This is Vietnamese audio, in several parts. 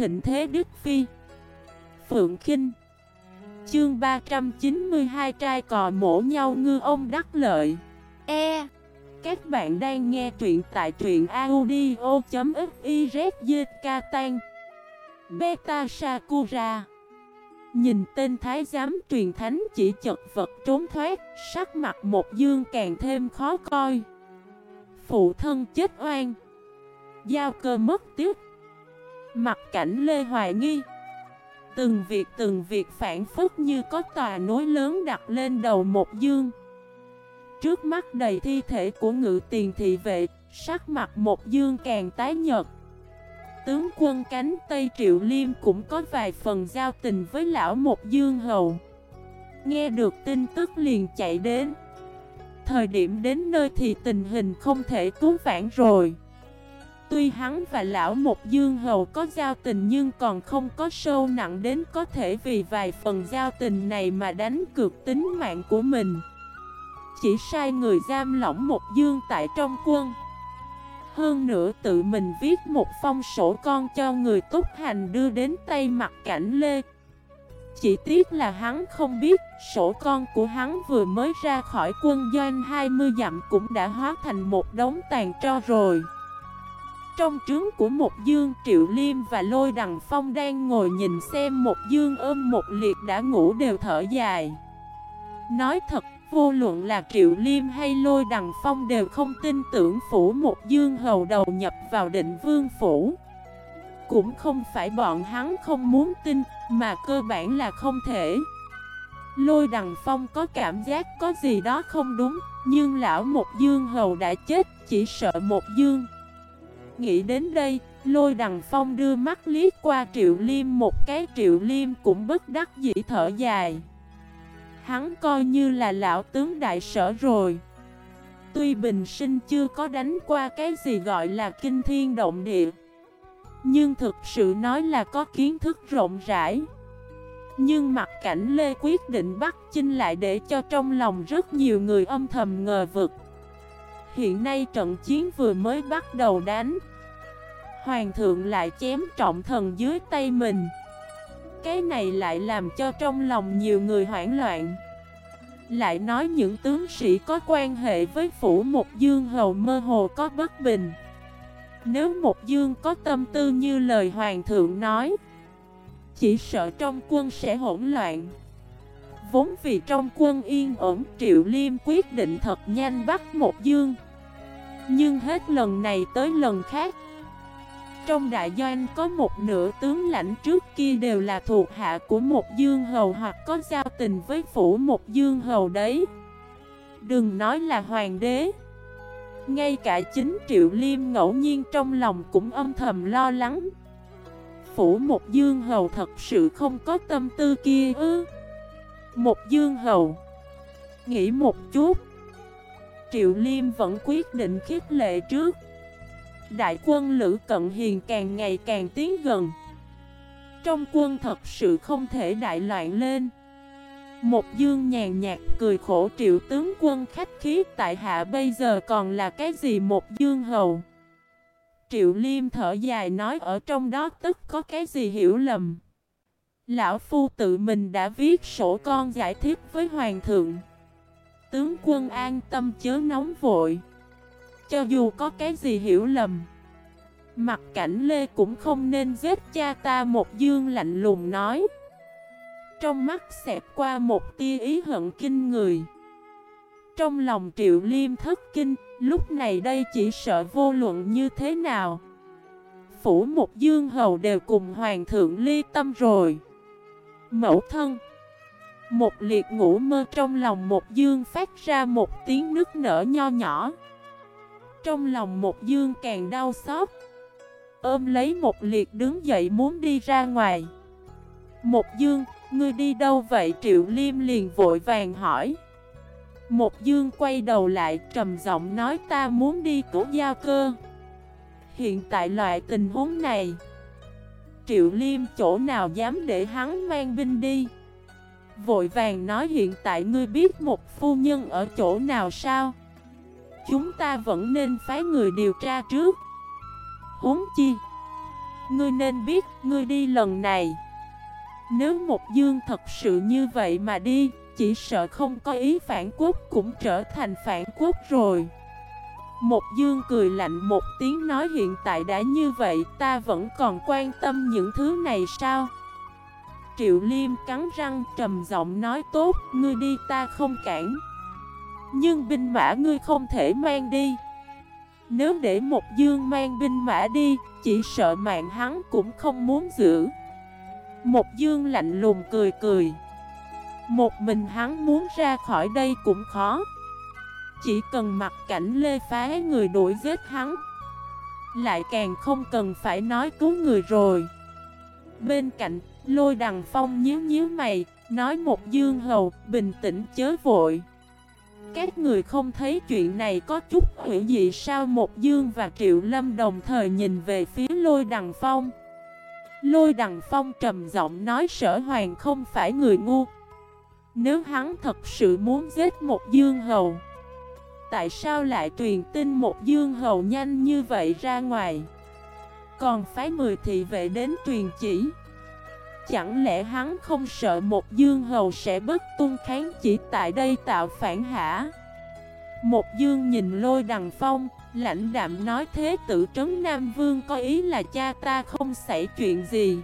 thịnh thế Đức Phi. Phượng Kinh. Chương 392 trai cò mổ nhau ngư ông đắc lợi. E. Các bạn đang nghe truyện tại truyện audio.xyzk tan. Beta Sakura. Nhìn tên thái giám truyền thánh chỉ chật vật trốn thoát, Sắc mặt một dương càng thêm khó coi. Phụ thân chết oan. Giao cơ mất tiếc. Mặt cảnh Lê Hoài Nghi. Từng việc từng việc phản phức như có tòa nối lớn đặt lên đầu một dương. Trước mắt đầy thi thể của ngự tiền thị vệ, Sắc mặt một dương càng tái nhật Tướng quân cánh Tây Triệu Liêm cũng có vài phần giao tình với lão một dương hầu. Nghe được tin tức liền chạy đến. Thời điểm đến nơi thì tình hình không thể cứu vãn rồi. Tuy hắn và lão một dương hầu có giao tình nhưng còn không có sâu nặng đến có thể vì vài phần giao tình này mà đánh cược tính mạng của mình. Chỉ sai người giam lỏng một dương tại trong quân. Hơn nữa tự mình viết một phong sổ con cho người túc hành đưa đến tay mặt cảnh lê. Chỉ tiếc là hắn không biết, sổ con của hắn vừa mới ra khỏi quân doanh 20 dặm cũng đã hóa thành một đống tàn tro rồi trong trướng của một dương triệu liêm và lôi đằng phong đang ngồi nhìn xem một dương ôm một liệt đã ngủ đều thở dài. Nói thật, vô luận là triệu liêm hay lôi đằng phong đều không tin tưởng phủ một dương hầu đầu nhập vào định vương phủ. Cũng không phải bọn hắn không muốn tin, mà cơ bản là không thể. Lôi đằng phong có cảm giác có gì đó không đúng Nhưng lão một dương hầu đã chết, chỉ sợ một dương Nghĩ đến đây, lôi đằng phong đưa mắt liếc qua triệu liêm một cái triệu liêm cũng bất đắc dĩ thở dài. Hắn coi như là lão tướng đại sở rồi. Tuy bình sinh chưa có đánh qua cái gì gọi là kinh thiên động địa Nhưng thực sự nói là có kiến thức rộng rãi Nhưng mặt cảnh Lê quyết định bắt chinh lại để cho trong lòng rất nhiều người âm thầm ngờ vực Hiện nay trận chiến vừa mới bắt đầu đánh Hoàng thượng lại chém trọng thần dưới tay mình. Cái này lại làm cho trong lòng nhiều người hoảng loạn. Lại nói những tướng sĩ có quan hệ với phủ một dương hầu mơ hồ có bất bình. Nếu một dương có tâm tư như lời hoàng thượng nói, Chỉ sợ trong quân sẽ hỗn loạn. Vốn vì trong quân yên ổn, Triệu Liêm quyết định thật nhanh bắt một dương. Nhưng hết lần này tới lần khác trong đại doanh có một nửa tướng lãnh trước kia đều là thuộc hạ của một dương hầu hoặc có giao tình với phủ một dương hầu đấy. Đừng nói là hoàng đế. Ngay cả chính triệu liêm ngẫu nhiên trong lòng cũng âm thầm lo lắng. Phủ một dương hầu thật sự không có tâm tư kia ư. Một dương hầu. Nghĩ một chút. Triệu liêm vẫn quyết định khiết lệ trước. Đại quân Lữ Cận Hiền càng ngày càng tiến gần. Trong quân thật sự không thể đại loạn lên. Một dương nhàn nhạt cười khổ triệu tướng quân khách khí, tại hạ bây giờ còn là cái gì một dương hầu? Triệu Liêm thở dài nói, ở trong đó tức có cái gì hiểu lầm? Lão Phu tự mình đã viết sổ con giải thích với Hoàng thượng. Tướng quân an tâm chớ nóng vội cho dù có cái gì hiểu lầm. Mặt cảnh Lê cũng không nên giết cha ta một dương lạnh lùng nói. Trong mắt xẹp qua một tia ý hận kinh người. Trong lòng triệu liêm thất kinh, Lúc này đây chỉ sợ vô luận như thế nào. Phủ một dương hầu đều cùng hoàng thượng ly tâm rồi. Mẫu thân, Một liệt ngủ mơ trong lòng một dương phát ra một tiếng nước nở nho nhỏ trong lòng một dương càng đau xót. Ôm lấy một liệt đứng dậy muốn đi ra ngoài. Một dương, ngươi đi đâu vậy? Triệu Liêm liền vội vàng hỏi. Một dương quay đầu lại trầm giọng nói ta muốn đi cứu giao cơ. Hiện tại loại tình huống này Triệu Liêm chỗ nào dám để hắn mang binh đi? Vội vàng nói hiện tại ngươi biết một phu nhân ở chỗ nào sao? Chúng ta vẫn nên phái người điều tra trước. Huống chi ngươi nên biết, ngươi đi lần này. Nếu một dương thật sự như vậy mà đi, chỉ sợ không có ý phản quốc cũng trở thành phản quốc rồi. Một dương cười lạnh một tiếng nói hiện tại đã như vậy ta vẫn còn quan tâm những thứ này sao? Triệu Liêm cắn răng trầm giọng nói tốt Ngươi đi ta không cản. Nhưng binh mã ngươi không thể mang đi. Nếu để một dương mang binh mã đi Chỉ sợ mạng hắn cũng không muốn giữ. Một dương lạnh lùng cười cười. Một mình hắn muốn ra khỏi đây cũng khó. Chỉ cần mặc cảnh lê phá người đuổi giết hắn Lại càng không cần phải nói cứu người rồi. Bên cạnh Lôi đằng phong nhíu nhíu mày, nói một dương hầu, bình tĩnh chớ vội. Các người không thấy chuyện này có chút hủy dị sao một dương và triệu lâm đồng thời nhìn về phía lôi đằng phong. Lôi đằng phong trầm giọng nói sở hoàng không phải người ngu. Nếu hắn thật sự muốn giết một dương hầu, tại sao lại truyền tin một dương hầu nhanh như vậy ra ngoài? Còn phái mười thị vệ đến truyền chỉ. Chẳng lẽ hắn không sợ một dương hầu sẽ bất tung kháng chỉ tại đây tạo phản hả? Một dương nhìn lôi đằng phong, lãnh đạm nói thế tử trấn Nam Vương có ý là cha ta không xảy chuyện gì.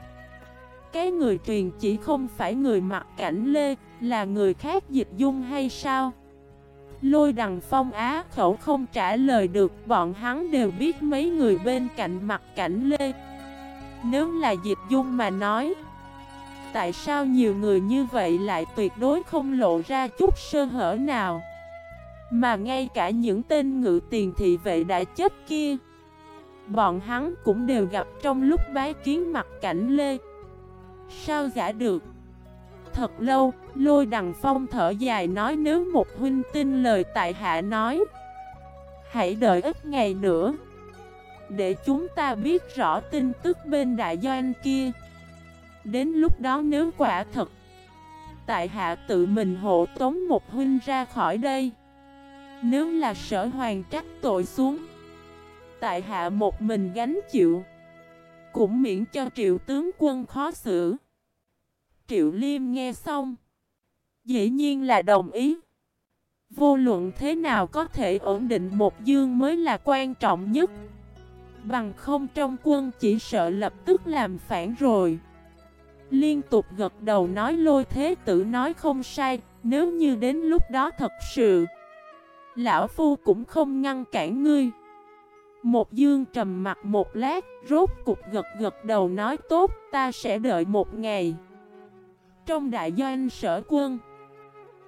Cái người truyền chỉ không phải người mặc cảnh lê, là người khác dịch dung hay sao? Lôi đằng phong á khẩu không trả lời được, bọn hắn đều biết mấy người bên cạnh mặt cảnh lê. Nếu là dịch dung mà nói tại sao nhiều người như vậy lại tuyệt đối không lộ ra chút sơ hở nào? Mà ngay cả những tên ngự tiền thị vệ đã chết kia. Bọn hắn cũng đều gặp trong lúc bái kiến mặt cảnh lê. Sao giả được? Thật lâu, lôi đằng phong thở dài nói nếu một huynh tin lời tại hạ nói. Hãy đợi ít ngày nữa. Để chúng ta biết rõ tin tức bên đại doanh kia. Đến lúc đó nếu quả thật, Tại hạ tự mình hộ tống một huynh ra khỏi đây. Nếu là sở hoàng trách tội xuống, Tại hạ một mình gánh chịu, Cũng miễn cho triệu tướng quân khó xử. Triệu liêm nghe xong, Dĩ nhiên là đồng ý. Vô luận thế nào có thể ổn định một dương mới là quan trọng nhất. Bằng không trong quân chỉ sợ lập tức làm phản rồi. Liên tục gật đầu nói lôi thế tử nói không sai, Nếu như đến lúc đó thật sự, Lão Phu cũng không ngăn cản ngươi. Một dương trầm mặt một lát, Rốt cục gật gật đầu nói tốt, Ta sẽ đợi một ngày. Trong đại doanh sở quân,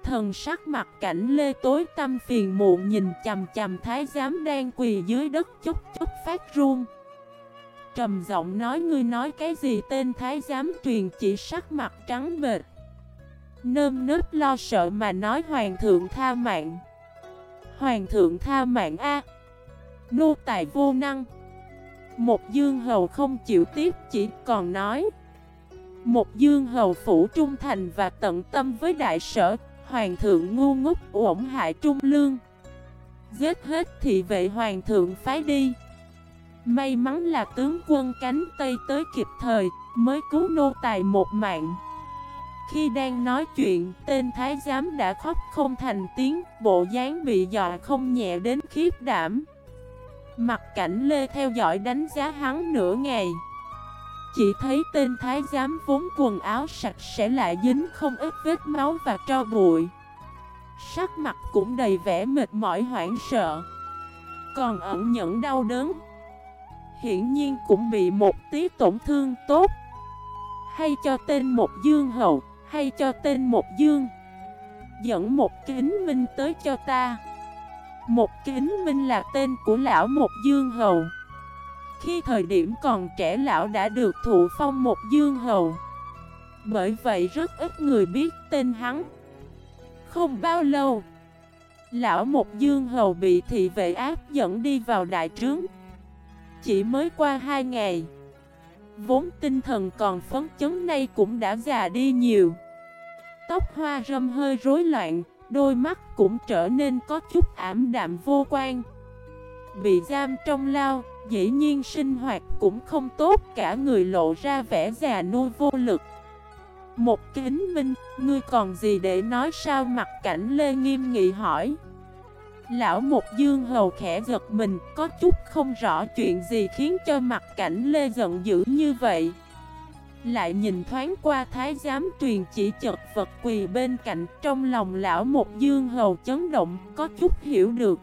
Thần sắc mặt cảnh lê tối tâm phiền muộn Nhìn chầm chầm thái giám đang quỳ dưới đất chốc chốc phát run trầm giọng nói, ngươi nói cái gì tên thái giám truyền chỉ sắc mặt trắng bệch. Nơm nớp lo sợ mà nói, hoàng thượng tha mạng. Hoàng thượng tha mạng A. Nô tài vô năng. Một dương hầu không chịu tiếp, chỉ còn nói. Một dương hầu phủ trung thành và tận tâm với đại sở. Hoàng thượng ngu ngốc uổng hại trung lương. Giết hết thị vệ hoàng thượng phái đi. May mắn là tướng quân cánh Tây tới kịp thời, mới cứu nô tài một mạng. Khi đang nói chuyện, tên thái giám đã khóc không thành tiếng, bộ dáng bị dọa không nhẹ đến khiếp đảm. Mặt cảnh Lê theo dõi đánh giá hắn nửa ngày. Chỉ thấy tên thái giám vốn quần áo sạch sẽ lại dính không ít vết máu và tro bụi. Sắc mặt cũng đầy vẻ mệt mỏi hoảng sợ. Còn ẩn nhẫn đau đớn hiển nhiên cũng bị một tí tổn thương tốt. Hay cho tên một dương hậu, hay cho tên một dương. Dẫn một kính minh tới cho ta. Một kính minh là tên của lão một dương hầu. Khi thời điểm còn trẻ lão đã được thụ phong một dương hầu. Bởi vậy rất ít người biết tên hắn. Không bao lâu Lão một dương hầu bị thị vệ áp dẫn đi vào đại trướng chỉ mới qua hai ngày, Vốn tinh thần còn phấn chấn nay cũng đã già đi nhiều. Tóc hoa râm hơi rối loạn, Đôi mắt cũng trở nên có chút ảm đạm vô quan. Bị giam trong lao, Dĩ nhiên sinh hoạt cũng không tốt, Cả người lộ ra vẻ già nua vô lực. Một kính minh, Ngươi còn gì để nói sao? Mặt cảnh Lê nghiêm nghị hỏi. Lão một dương hầu khẽ giật mình, Có chút không rõ chuyện gì khiến cho mặt cảnh Lê giận dữ như vậy. Lại nhìn thoáng qua thái giám truyền chỉ chật vật quỳ bên cạnh, Trong lòng lão một dương hầu chấn động, Có chút hiểu được.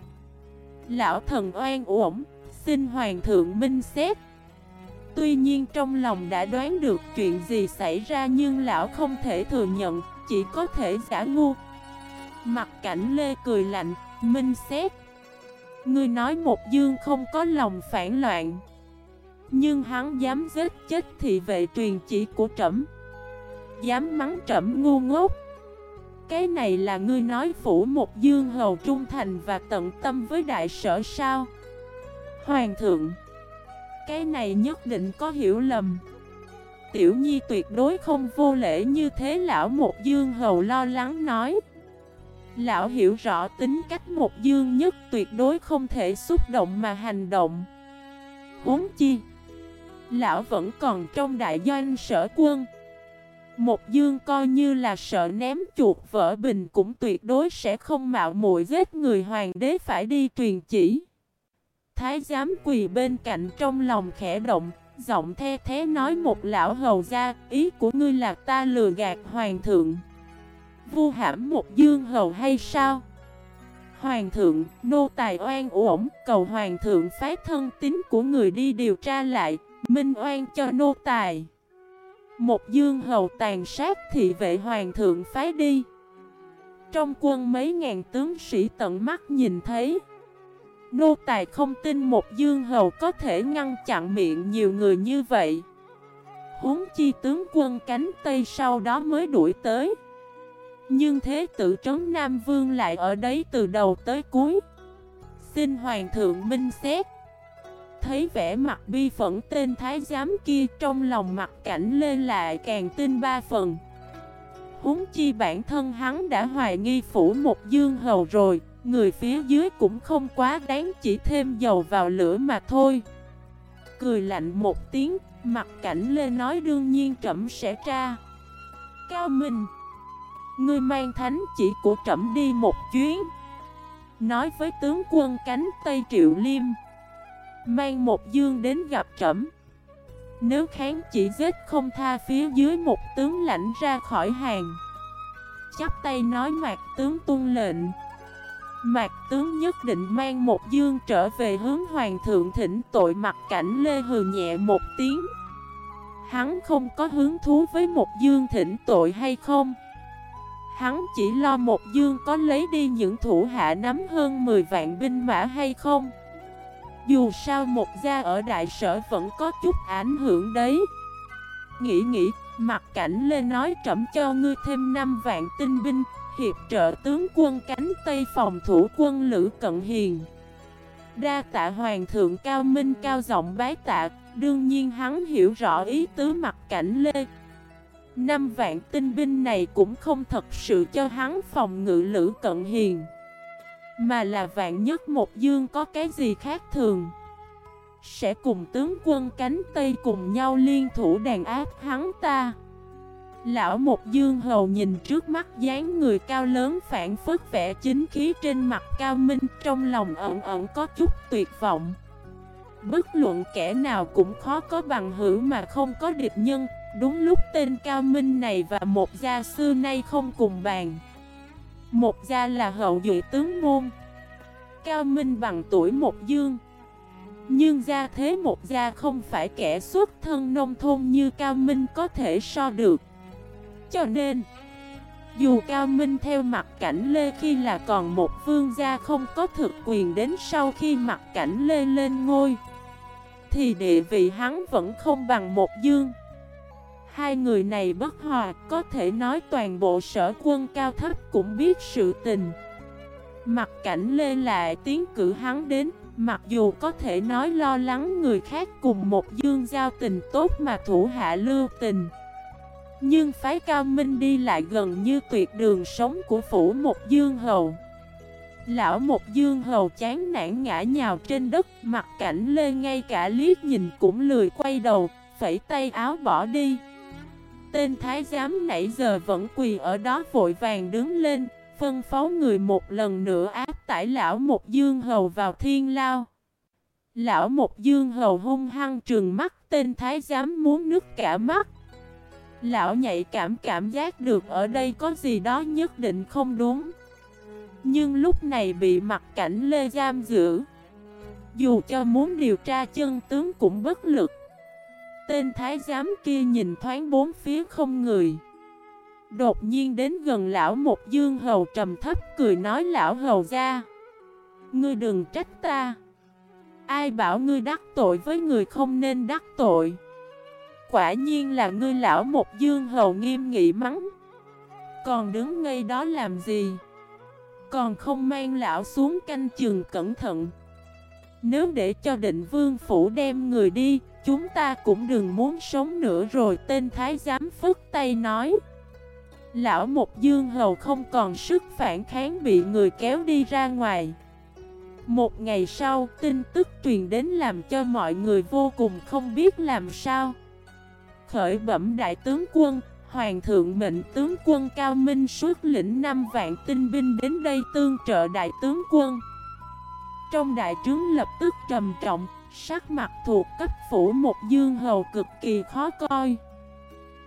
Lão thần oan uổng, Xin hoàng thượng minh xét. Tuy nhiên trong lòng đã đoán được chuyện gì xảy ra Nhưng lão không thể thừa nhận, Chỉ có thể giả ngu. Mặt cảnh Lê cười lạnh Minh xét. Ngươi nói một dương không có lòng phản loạn. Nhưng hắn dám giết chết thị vệ truyền chỉ của trẫm. Dám mắng trẫm ngu ngốc. Cái này là ngươi nói phủ một dương hầu trung thành và tận tâm với đại sở sao? Hoàng thượng, Cái này nhất định có hiểu lầm. Tiểu nhi tuyệt đối không vô lễ như thế lão một dương hầu lo lắng nói. Lão hiểu rõ tính cách một dương nhất tuyệt đối không thể xúc động mà hành động. Huống chi, Lão vẫn còn trong đại doanh sở quân. Một dương coi như là sợ ném chuột vỡ bình cũng tuyệt đối sẽ không mạo muội giết người hoàng đế phải đi truyền chỉ. Thái giám quỳ bên cạnh trong lòng khẽ động, Giọng the thế nói một lão hầu ra Ý của ngươi là ta lừa gạt hoàng thượng. Vu hãm một dương hầu hay sao? Hoàng thượng, nô tài oan uổng, cầu hoàng thượng phái thân tín của người đi điều tra lại, minh oan cho nô tài. Một dương hầu tàn sát thị vệ hoàng thượng phái đi. Trong quân mấy ngàn tướng sĩ tận mắt nhìn thấy. Nô tài không tin một dương hầu có thể ngăn chặn miệng nhiều người như vậy. Huống chi tướng quân cánh Tây sau đó mới đuổi tới. Nhưng thế tử trấn Nam Vương lại ở đấy từ đầu tới cuối. Xin Hoàng thượng minh xét. Thấy vẻ mặt bi phẫn tên thái giám kia, trong lòng mặt cảnh lên lại càng tin ba phần. Húng chi bản thân hắn đã hoài nghi phủ một dương hầu rồi, Người phía dưới cũng không quá đáng chỉ thêm dầu vào lửa mà thôi. Cười lạnh một tiếng, Mặt cảnh lê nói đương nhiên trẫm sẽ tra Cao Minh Ngươi mang thánh chỉ của trẫm đi một chuyến. Nói với tướng quân cánh Tây Triệu Liêm. Mang một dương đến gặp trẫm. Nếu kháng chỉ giết không tha phía dưới một tướng lãnh ra khỏi hàng. Chắp tay nói mạc tướng tuân lệnh. Mạc tướng nhất định mang một dương trở về hướng hoàng thượng thỉnh tội mặt cảnh lê hừ nhẹ một tiếng. Hắn không có hứng thú với một dương thỉnh tội hay không? Hắn chỉ lo một dương có lấy đi những thủ hạ nắm hơn 10 vạn binh mã hay không? Dù sao một gia ở đại sở vẫn có chút ảnh hưởng đấy. Nghĩ nghĩ, mặt cảnh lê nói trẫm cho ngươi thêm 5 vạn tinh binh Hiệp trợ tướng quân cánh Tây phòng thủ quân Lữ Cận Hiền. Đa tạ hoàng thượng cao minh cao giọng bái tạ Đương nhiên hắn hiểu rõ ý tứ mặt cảnh lê. Năm vạn tinh binh này cũng không thật sự cho hắn phòng ngự lữ cận hiền, Mà là vạn nhất một dương có cái gì khác thường. Sẽ cùng tướng quân cánh Tây cùng nhau liên thủ đàn áp hắn ta. Lão một dương hầu nhìn trước mắt dáng người cao lớn phản phất vẻ chính khí trên mặt cao minh, Trong lòng ẩn ẩn có chút tuyệt vọng. Bất luận kẻ nào cũng khó có bằng hữu mà không có địch nhân. Đúng lúc tên Cao Minh này và một gia xưa nay không cùng bàn. Một gia là hậu duệ tướng môn. Cao Minh bằng tuổi một dương. Nhưng gia thế một gia không phải kẻ xuất thân nông thôn như Cao Minh có thể so được. Cho nên, Dù Cao Minh theo mặt cảnh Lê khi là còn một vương gia không có thực quyền đến sau khi mặt cảnh Lê lên ngôi, Thì địa vị hắn vẫn không bằng một dương. Hai người này bất hòa, có thể nói toàn bộ sở quân cao thấp cũng biết sự tình. Mặt cảnh lê lại tiến cử hắn đến, mặc dù có thể nói lo lắng người khác cùng một dương giao tình tốt mà thủ hạ lưu tình. Nhưng phái cao minh đi lại gần như tuyệt đường sống của phủ một dương hầu. Lão một dương hầu chán nản ngã nhào trên đất Mặt cảnh lê ngay cả liếc nhìn cũng lười quay đầu Phẩy tay áo bỏ đi Tên thái giám nãy giờ vẫn quỳ ở đó vội vàng đứng lên, Phân phó người một lần nữa áp tải lão một dương hầu vào thiên lao. Lão một dương hầu hung hăng trừng mắt, Tên thái giám muốn nứt cả mắt. Lão nhạy cảm cảm giác được ở đây có gì đó nhất định không đúng. Nhưng lúc này bị mặt cảnh lê giam giữ, Dù cho muốn điều tra chân tướng cũng bất lực. Tên thái giám kia nhìn thoáng bốn phía không người. Đột nhiên đến gần lão một dương hầu trầm thấp cười nói lão hầu ra. Ngươi đừng trách ta. Ai bảo ngươi đắc tội với người không nên đắc tội? Quả nhiên là ngươi lão một dương hầu nghiêm nghị mắng. Còn đứng ngay đó làm gì? Còn không mang lão xuống canh chừng cẩn thận. Nếu để cho định vương phủ đem người đi Chúng ta cũng đừng muốn sống nữa rồi, Tên thái giám phức tay nói. Lão một dương hầu không còn sức phản kháng bị người kéo đi ra ngoài. Một ngày sau, tin tức truyền đến làm cho mọi người vô cùng không biết làm sao. Khởi bẩm đại tướng quân, Hoàng thượng mệnh tướng quân Cao Minh suốt lĩnh 5 vạn tinh binh đến đây tương trợ đại tướng quân. Trong đại trướng lập tức trầm trọng Sắc mặt thuộc cấp phủ một dương hầu cực kỳ khó coi.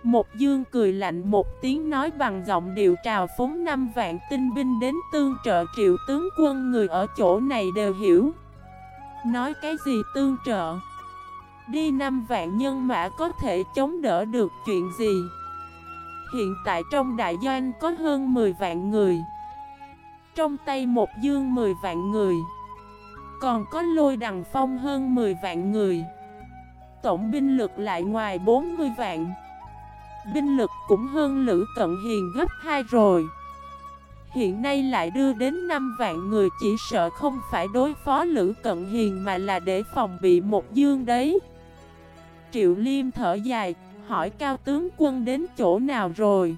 Một dương cười lạnh một tiếng nói bằng giọng điệu trào phúng năm vạn tinh binh đến tương trợ triệu tướng quân người ở chỗ này đều hiểu. Nói cái gì tương trợ? Đi năm vạn nhân mã có thể chống đỡ được chuyện gì? Hiện tại trong đại doanh có hơn 10 vạn người. Trong tay một dương 10 vạn người còn có lôi đằng phong hơn 10 vạn người. Tổng binh lực lại ngoài 40 vạn. Binh lực cũng hơn Lữ Cận Hiền gấp 2 rồi. Hiện nay lại đưa đến 5 vạn người chỉ sợ không phải đối phó Lữ Cận Hiền mà là để phòng bị một dương đấy. Triệu Liêm thở dài, hỏi cao tướng quân đến chỗ nào rồi?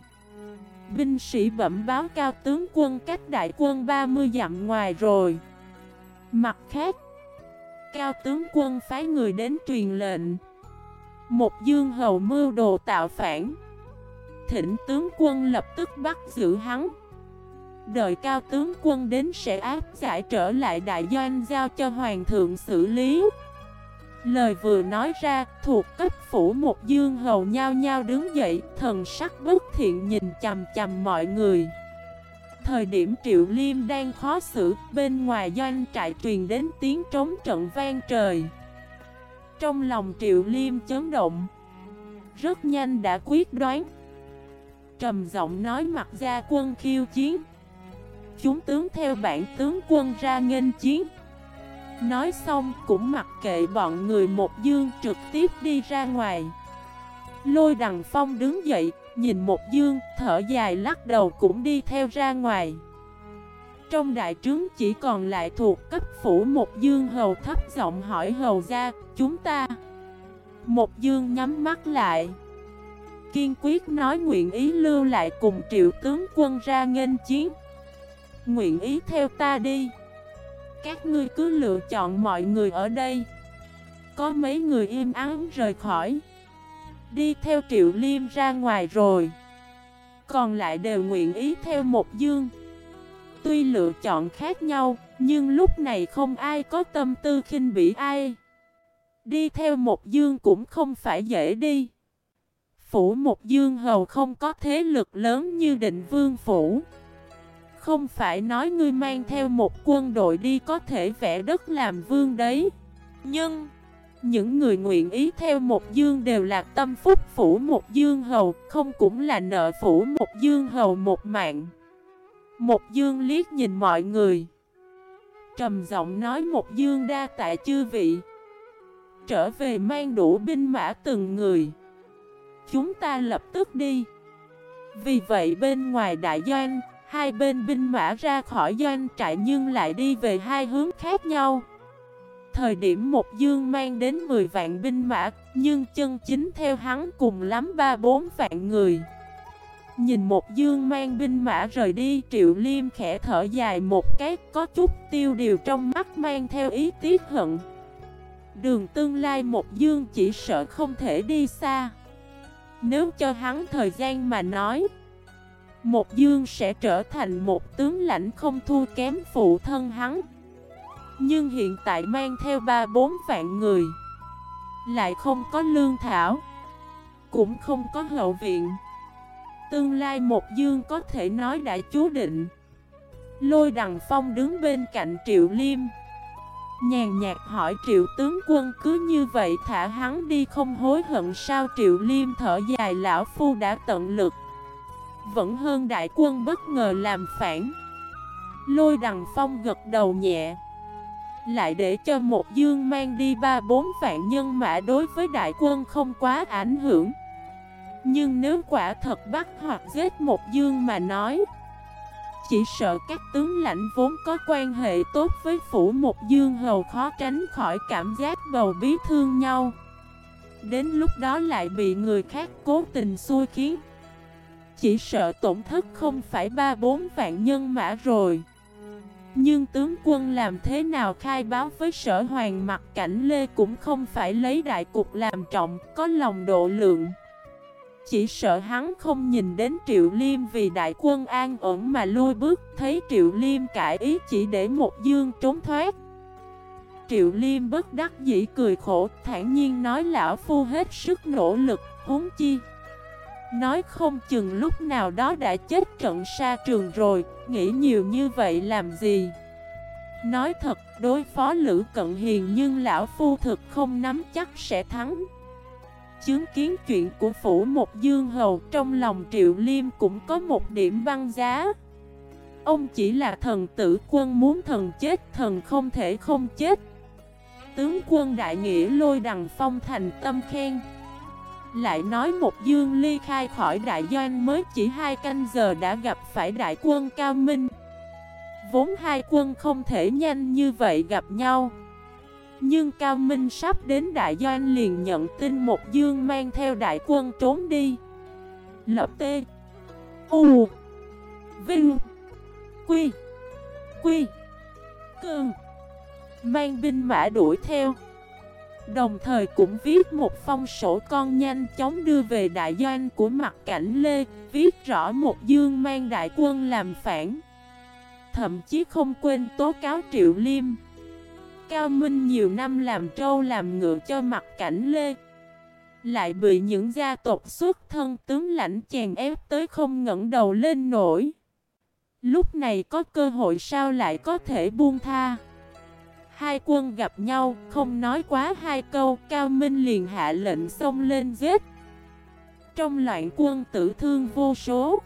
Binh sĩ bẩm báo cao tướng quân cách đại quân 30 dặm ngoài rồi. Mặt khác, cao tướng quân phái người đến truyền lệnh. Một dương hầu mưu đồ tạo phản. Thỉnh tướng quân lập tức bắt giữ hắn. Đợi cao tướng quân đến sẽ áp giải trở lại đại doanh giao cho hoàng thượng xử lý. Lời vừa nói ra, thuộc cấp phủ một dương hầu nhao nhao đứng dậy, thần sắc bất thiện nhìn chầm chầm mọi người. Thời điểm Triệu Liêm đang khó xử, bên ngoài doanh trại truyền đến tiếng trống trận vang trời. Trong lòng Triệu Liêm chấn động, rất nhanh đã quyết đoán. Trầm giọng nói mặt ra quân khiêu chiến. Chúng tướng theo bản tướng quân ra nghênh chiến. Nói xong cũng mặc kệ bọn người một dương trực tiếp đi ra ngoài. Lôi đằng phong đứng dậy Nhìn một dương, thở dài lắc đầu cũng đi theo ra ngoài. Trong đại trướng chỉ còn lại thuộc cấp phủ một dương hầu thấp giọng hỏi hầu ra Chúng ta? Một dương nhắm mắt lại. Kiên quyết nói nguyện ý lưu lại cùng triệu tướng quân ra nghênh chiến. Nguyện ý theo ta đi. Các ngươi cứ lựa chọn mọi người ở đây. Có mấy người im ắng rời khỏi. Đi theo triệu liêm ra ngoài rồi. Còn lại đều nguyện ý theo một dương. Tuy lựa chọn khác nhau, Nhưng lúc này không ai có tâm tư khinh bỉ ai. Đi theo một dương cũng không phải dễ đi. Phủ một dương hầu không có thế lực lớn như định vương phủ. Không phải nói ngươi mang theo một quân đội đi có thể vẽ đất làm vương đấy. Nhưng những người nguyện ý theo một dương đều là tâm phúc phủ một dương hầu, không cũng là nợ phủ một dương hầu một mạng. Một dương liếc nhìn mọi người. Trầm giọng nói một dương đa tại chư vị. Trở về mang đủ binh mã từng người. Chúng ta lập tức đi. Vì vậy bên ngoài đại doanh, hai bên binh mã ra khỏi doanh trại nhưng lại đi về hai hướng khác nhau. Thời điểm một dương mang đến 10 vạn binh mã, nhưng chân chính theo hắn cùng lắm 3-4 vạn người. Nhìn một dương mang binh mã rời đi Triệu Liêm khẽ thở dài một cái Có chút tiêu điều trong mắt mang theo ý tiếc hận. Đường tương lai một dương chỉ sợ không thể đi xa. Nếu cho hắn thời gian mà nói Một dương sẽ trở thành một tướng lãnh không thua kém phụ thân hắn. Nhưng hiện tại mang theo ba bốn vạn người. Lại không có lương thảo. Cũng không có hậu viện. Tương lai một dương có thể nói đã chú định. Lôi đằng phong đứng bên cạnh triệu liêm. Nhàn nhạt hỏi triệu tướng quân cứ như vậy thả hắn đi không hối hận sao? Triệu liêm thở dài, lão phu đã tận lực. Vẫn hơn đại quân bất ngờ làm phản. Lôi đằng phong gật đầu nhẹ. Lại để cho một dương mang đi ba bốn vạn nhân mã đối với đại quân không quá ảnh hưởng. Nhưng nếu quả thật bắt hoặc giết một dương mà nói, chỉ sợ các tướng lãnh vốn có quan hệ tốt với phủ một dương hầu khó tránh khỏi cảm giác bầu bí thương nhau. Đến lúc đó lại bị người khác cố tình xui khiến. Chỉ sợ tổn thất không phải ba bốn vạn nhân mã rồi. Nhưng tướng quân làm thế nào khai báo với sở hoàng mặt cảnh Lê cũng không phải lấy đại cục làm trọng, có lòng độ lượng. Chỉ sợ hắn không nhìn đến Triệu Liêm vì đại quân an ổn mà lôi bước Thấy Triệu Liêm cải ý chỉ để một dương trốn thoát. Triệu Liêm bất đắc dĩ cười khổ thản nhiên nói lão phu hết sức nỗ lực huống chi Nói không chừng lúc nào đó đã chết trận xa trường rồi, Nghĩ nhiều như vậy làm gì? Nói thật, đối phó Lữ Cận Hiền nhưng lão phu thực không nắm chắc sẽ thắng. Chứng kiến chuyện của phủ một dương hầu, trong lòng triệu liêm cũng có một điểm băng giá. Ông chỉ là thần tử quân muốn thần chết, thần không thể không chết. Tướng quân đại nghĩa lôi đằng phong thành tâm khen. Lại nói một dương ly khai khỏi đại doanh mới chỉ hai canh giờ đã gặp phải đại quân cao minh. Vốn hai quân không thể nhanh như vậy gặp nhau. Nhưng Cao Minh sắp đến đại doanh liền nhận tin một dương mang theo đại quân trốn đi. Lập tê U, Vinh, Quy Quy cường Mang binh mã đuổi theo. Đồng thời cũng viết một phong sổ con nhanh chóng đưa về đại doanh của mặt cảnh Lê, Viết rõ một dương mang đại quân làm phản. Thậm chí không quên tố cáo Triệu Liêm. Cao Minh nhiều năm làm trâu làm ngựa cho mặt cảnh Lê. Lại bị những gia tộc xuất thân tướng lãnh chèn ép tới không ngẩng đầu lên nổi. Lúc này có cơ hội sao lại có thể buông tha? Hai quân gặp nhau, không nói quá hai câu, Cao Minh liền hạ lệnh xông lên giết Trong loạn quân tử thương vô số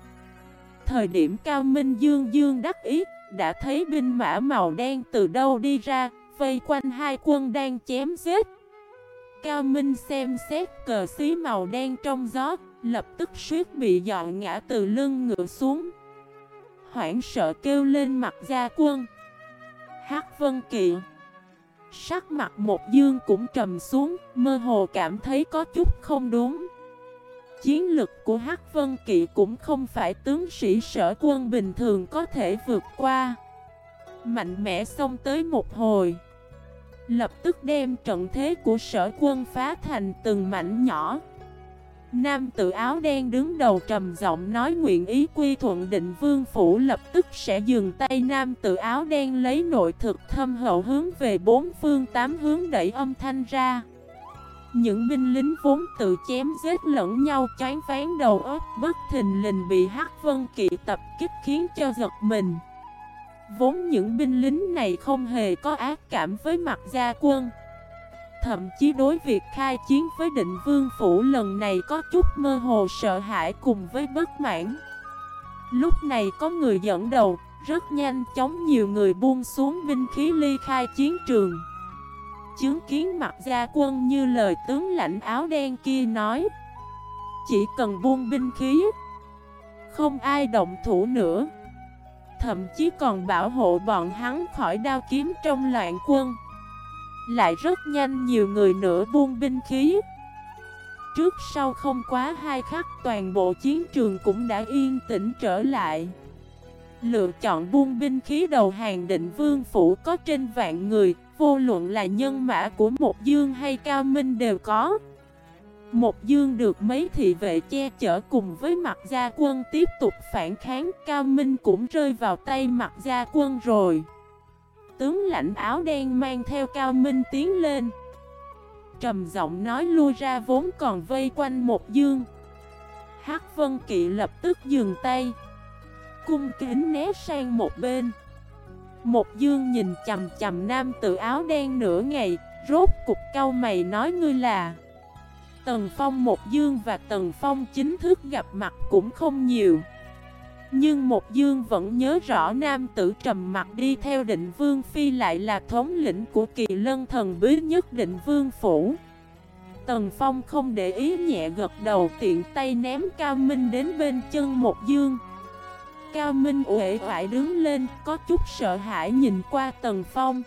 Thời điểm Cao Minh dương dương đắc ý, đã thấy binh mã màu đen từ đâu đi ra, vây quanh hai quân đang chém giết. Cao Minh xem xét cờ xí màu đen trong gió, lập tức suýt bị dọn ngã từ lưng ngựa xuống. Hoảng sợ kêu lên mặt gia quân. hát Vân kiện Sắc mặt một dương cũng trầm xuống, mơ hồ cảm thấy có chút không đúng. Chiến lực của Hắc Vân Kỵ cũng không phải tướng sĩ sở quân bình thường có thể vượt qua. Mạnh mẽ xông tới một hồi. Lập tức đem trận thế của sở quân phá thành từng mảnh nhỏ Nam tự áo đen đứng đầu trầm giọng nói nguyện ý quy thuận định vương phủ, lập tức sẽ dừng tay. Nam tự áo đen lấy nội thực thâm hậu hướng về bốn phương tám hướng đẩy âm thanh ra. Những binh lính vốn tự chém giết lẫn nhau, chán phán đầu óc, bất thình lình bị Hắc Vân Kỵ tập kích khiến cho giật mình. Vốn những binh lính này không hề có ác cảm với mặt gia quân. Thậm chí đối việc khai chiến với định vương phủ lần này có chút mơ hồ sợ hãi cùng với bất mãn. Lúc này có người dẫn đầu, rất nhanh chóng nhiều người buông xuống binh khí ly khai chiến trường. Chứng kiến mặt gia quân như lời tướng lãnh áo đen kia nói Chỉ cần buông binh khí Không ai động thủ nữa. Thậm chí còn bảo hộ bọn hắn khỏi đao kiếm trong loạn quân. Lại rất nhanh nhiều người nữa buông binh khí trước sau không quá hai khắc toàn bộ chiến trường cũng đã yên tĩnh trở lại. Lựa chọn buông binh khí đầu hàng định vương phủ có trên vạn người, vô luận là nhân mã của một dương hay cao minh đều có. Một dương được mấy thị vệ che chở cùng với mặt gia quân tiếp tục phản kháng Cao Minh cũng rơi vào tay mặt gia quân rồi Tướng lãnh áo đen mang theo Cao Minh tiến lên. Trầm giọng nói lui ra vốn còn vây quanh một dương. Hắc Vân Kỵ lập tức dừng tay. Cung kính né sang một bên. Một dương nhìn chầm chầm nam tự áo đen nửa ngày, Rốt cục cao mày nói ngươi là. Tần Phong một dương và Tần Phong chính thức gặp mặt cũng không nhiều. Nhưng một dương vẫn nhớ rõ nam tử trầm mặt đi theo định vương phi lại là thống lĩnh của kỳ lân thần bí nhất định vương phủ. Tần Phong không để ý nhẹ gật đầu tiện tay ném Cao Minh đến bên chân một dương. Cao Minh uể oải đứng lên, có chút sợ hãi nhìn qua Tần Phong.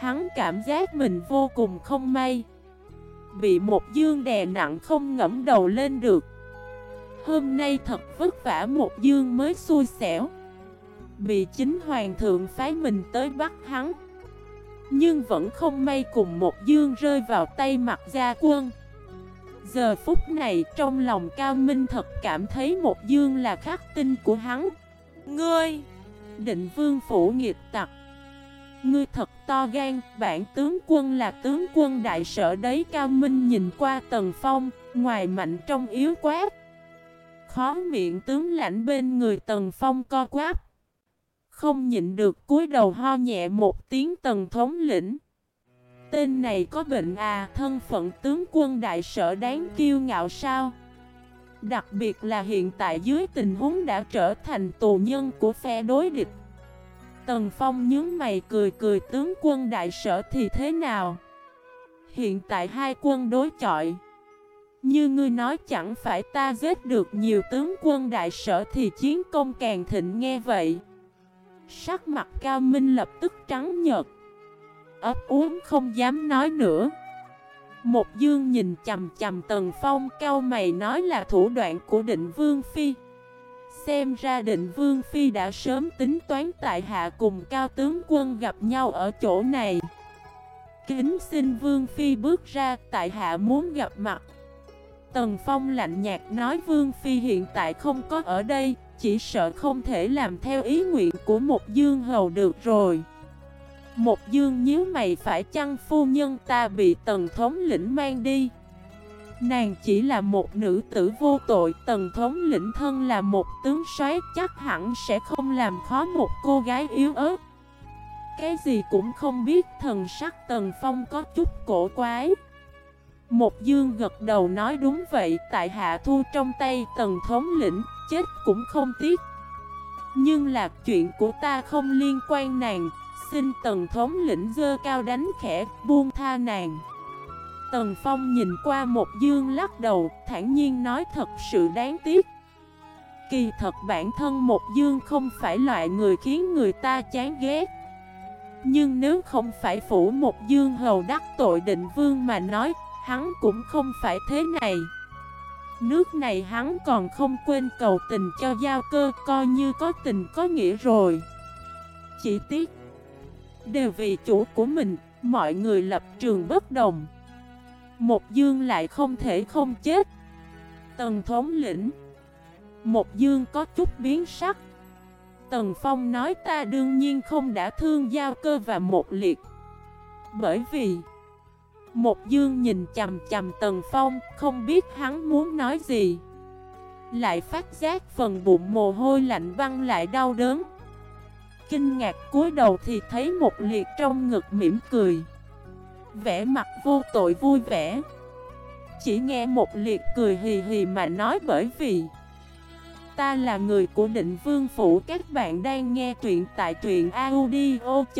Hắn cảm giác mình vô cùng không may. Bị một dương đè nặng không ngẫm đầu lên được. Hôm nay thật vất vả một dương mới xui xẻo. Bị chính hoàng thượng phái mình tới bắt hắn. Nhưng vẫn không may cùng một dương rơi vào tay mặt gia quân. Giờ phút này trong lòng Cao Minh thật cảm thấy một dương là khắc tinh của hắn. Ngươi! Định vương phủ nghiệt tặc. Ngươi thật to gan, bản tướng quân là tướng quân đại sở đấy. Cao Minh nhìn qua Tần Phong, ngoài mạnh trong yếu quát. Khó miệng tướng lãnh bên người Tần Phong co quáp. Không nhịn được cúi đầu ho nhẹ một tiếng Tần thống lĩnh. Tên này có bệnh à, thân phận tướng quân đại sở đáng kiêu ngạo sao? Đặc biệt là hiện tại dưới tình huống đã trở thành tù nhân của phe đối địch. Tần Phong nhướng mày cười cười tướng quân đại sở thì thế nào? Hiện tại hai quân đối chọi. Như ngươi nói chẳng phải ta giết được nhiều tướng quân đại sở thì chiến công càng thịnh nghe vậy. Sắc mặt cao minh lập tức trắng nhợt. Ấp uống không dám nói nữa. Một dương nhìn chầm chầm tần phong, cao mày nói là thủ đoạn của định vương phi. Xem ra định Vương Phi đã sớm tính toán tại hạ cùng cao tướng quân gặp nhau ở chỗ này Kính xin Vương Phi bước ra, tại hạ muốn gặp mặt Tần Phong lạnh nhạt nói, Vương Phi hiện tại không có ở đây, Chỉ sợ không thể làm theo ý nguyện của một dương hầu được rồi. Một dương nhíu mày, phải chăng phu nhân ta bị tần thống lĩnh mang đi? Nàng chỉ là một nữ tử vô tội, Tần thống lĩnh thân là một tướng soái, Chắc hẳn sẽ không làm khó một cô gái yếu ớt. Cái gì cũng không biết, Thần sắc Tần Phong có chút cổ quái. Một dương gật đầu nói đúng vậy Tại hạ thu trong tay Tần thống lĩnh Chết cũng không tiếc Nhưng là chuyện của ta không liên quan nàng Xin Tần thống lĩnh dơ cao đánh khẽ Buông tha nàng Tần Phong nhìn qua một dương lắc đầu, thản nhiên nói thật sự đáng tiếc. Kỳ thật bản thân một dương không phải loại người khiến người ta chán ghét. Nhưng nếu không phải phủ một dương hầu đắc tội định vương mà nói, hắn cũng không phải thế này. Nước này hắn còn không quên cầu tình cho giao cơ coi như có tình có nghĩa rồi. Chỉ tiếc, đều vì chủ của mình, mọi người lập trường bất đồng. Một dương lại không thể không chết Tần thống lĩnh Một dương có chút biến sắc Tần Phong nói ta đương nhiên không đã thương giao cơ và một liệt Bởi vì một dương nhìn chầm chầm Tần Phong, Không biết hắn muốn nói gì. Lại phát giác phần bụng mồ hôi lạnh băng lại đau đớn. Kinh ngạc cúi đầu thì thấy một liệt trong ngực mỉm cười. Vẽ mặt vô tội vui vẻ. Chỉ nghe một liệt cười hì hì mà nói bởi vì, Ta là người của định vương phủ, Các bạn đang nghe truyện tại truyện audio.fif